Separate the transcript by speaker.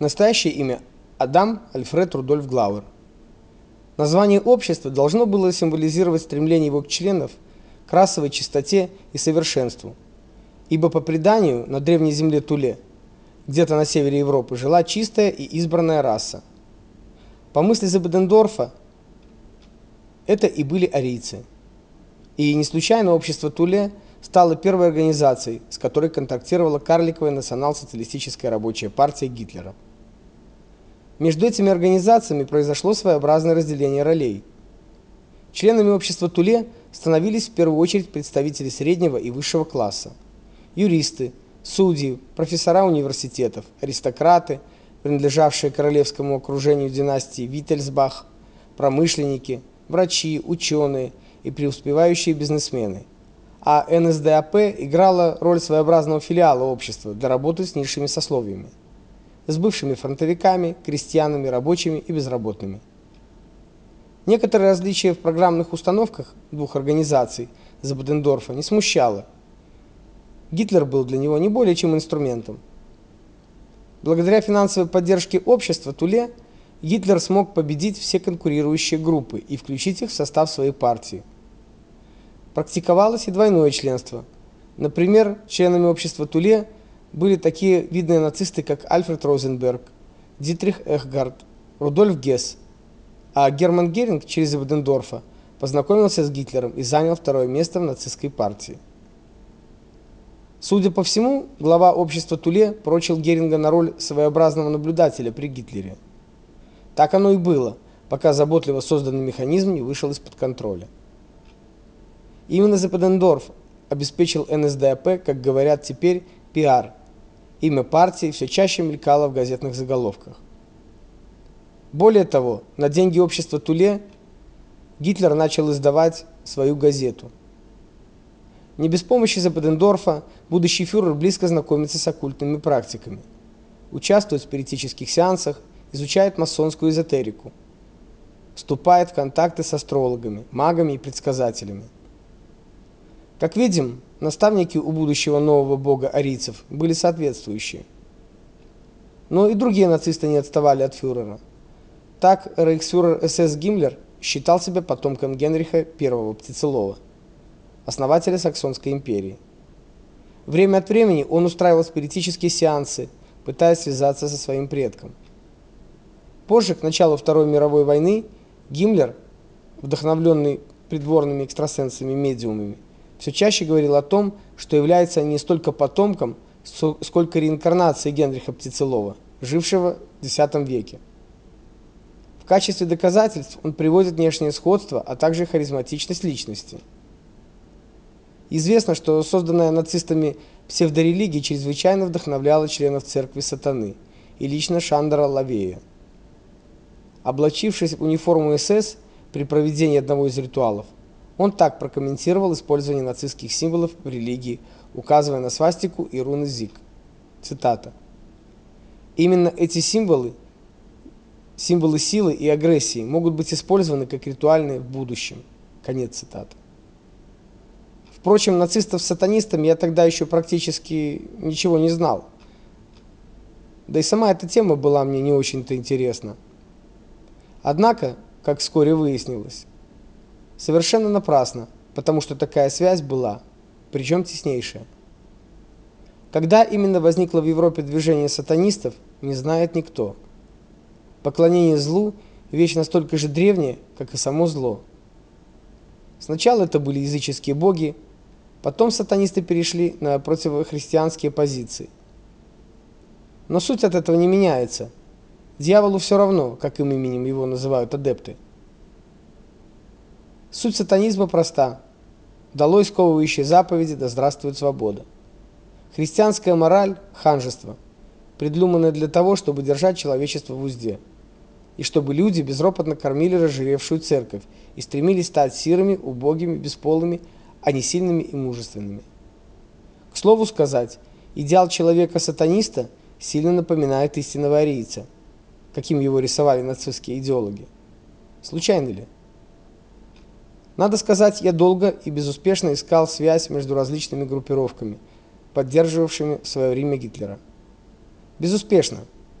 Speaker 1: Настоящее имя Адам Альфред Рудольф Глауэр. Название общества должно было символизировать стремление его членов к расовой чистоте и совершенству. Ибо по преданию на древней земле Туле, где-то на севере Европы, жила чистая и избранная раса. По мысли Зебедендорфа, это и были арийцы. И не случайно общество Туле стало первой организацией, с которой контактировала карликовая национал-социалистическая рабочая партия Гитлера. Между этими организациями произошло своеобразное разделение ролей. Членами общества Туле становились в первую очередь представители среднего и высшего класса. Юристы, судьи, профессора университетов, аристократы, принадлежавшие королевскому окружению династии Виттельсбах, промышленники, врачи, ученые и преуспевающие бизнесмены. А НСДАП играла роль своеобразного филиала общества для работы с низшими сословиями с бывшими фронтовиками, крестьянами, рабочими и безработными. Некоторые различия в программных установках двух организаций Забудендорфа не смущало. Гитлер был для него не более чем инструментом. Благодаря финансовой поддержке общества Туле Гитлер смог победить все конкурирующие группы и включить их в состав своей партии. Практиковалось и двойное членство. Например, членами общества Туле – были такие видные нацисты, как Альфред Розенберг, Дитрих Эхгард, Рудольф Гесс. А Герман Геринг через Эбдендорфа познакомился с Гитлером и занял второе место в нацистской партии. Судя по всему, глава общества Туле прочил Геринга на роль своеобразного наблюдателя при Гитлере. Так оно и было, пока заботливо созданный механизм не вышел из-под контроля. Именно Зеппендорф обеспечил НСДАП, как говорят теперь, пиар Имя партии все чаще мелькало в газетных заголовках. Более того, на деньги общества Туле Гитлер начал издавать свою газету. Не без помощи Западендорфа будущий фюрер близко знакомится с оккультными практиками, участвует в спиритических сеансах, изучает масонскую эзотерику, вступает в контакты с астрологами, магами и предсказателями. Как видим, наставники у будущего нового бога арийцев были соответствующие. Но и другие нацисты не отставали от фюрера. Так рейхсфюрер СС Гиммлер считал себя потомком Генриха I Птицелова, основателя Саксонской империи. Время от времени он устраивал спиритические сеансы, пытаясь связаться со своим предком. Позже, к началу Второй мировой войны, Гиммлер, вдохновленный придворными экстрасенсами-медиумами, все чаще говорил о том, что является не столько потомком, сколько реинкарнацией Генриха Птицелова, жившего в X веке. В качестве доказательств он приводит внешнее сходство, а также харизматичность личности. Известно, что созданная нацистами псевдорелигия чрезвычайно вдохновляла членов церкви Сатаны и лично Шандера Лавея. Облачившись в униформу СС при проведении одного из ритуалов, он так прокомментировал использование нацистских символов в религии, указывая на свастику и руны ЗИК. Цитата. Именно эти символы, символы силы и агрессии, могут быть использованы как ритуальные в будущем. Конец цитаты. Впрочем, нацистов с сатанистами я тогда еще практически ничего не знал. Да и сама эта тема была мне не очень-то интересна. Однако, как вскоре выяснилось, Совершенно напрасно, потому что такая связь была, причем теснейшая. Когда именно возникло в Европе движение сатанистов, не знает никто. Поклонение злу вещь настолько же древняя, как и само зло. Сначала это были языческие боги, потом сатанисты перешли на противохристианские позиции. Но суть от этого не меняется. Дьяволу все равно, каким именем его называют адепты. Суть сатанизма проста. Долой сковывающие заповеди, да здравствует свобода. Христианская мораль ханжество, придуманное для того, чтобы держать человечество в узде, и чтобы люди безропотно кормили разжиревшую церковь и стремились стать сирыми, убогими, бесполыми, а не сильными и мужественными. К слову сказать, идеал человека-сатаниста сильно напоминает истинного арийца, каким его рисовали нацистские идеологи. Случайно ли? Надо сказать, я долго и безуспешно искал связь между различными группировками, поддерживавшими в свое время Гитлера. Безуспешно,